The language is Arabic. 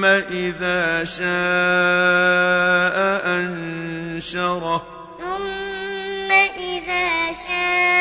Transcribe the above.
ثم إذا شاء أنشره. ثم إذا شاء